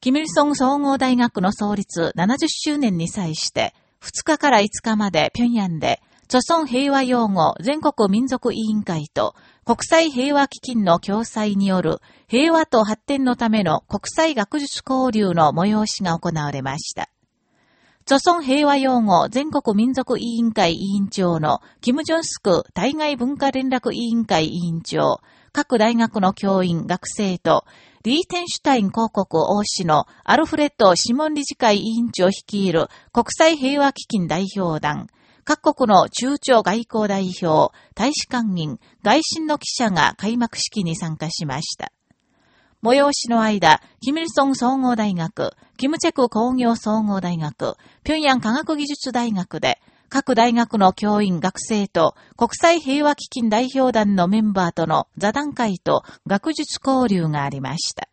キミルソン総合大学の創立70周年に際して、2日から5日まで平壌で、著村平和用語全国民族委員会と国際平和基金の共催による平和と発展のための国際学術交流の催しが行われました。著村平和用語全国民族委員会委員長のキム・ジョンスク対外文化連絡委員会委員長、各大学の教員、学生とリーテンシュタイン広告王子のアルフレッド・シモン理事会委員長率いる国際平和基金代表団、各国の中朝外交代表、大使館員、外信の記者が開幕式に参加しました。催しの間、キミルソン総合大学、キムチェク工業総合大学、平壌科学技術大学で、各大学の教員、学生と国際平和基金代表団のメンバーとの座談会と学術交流がありました。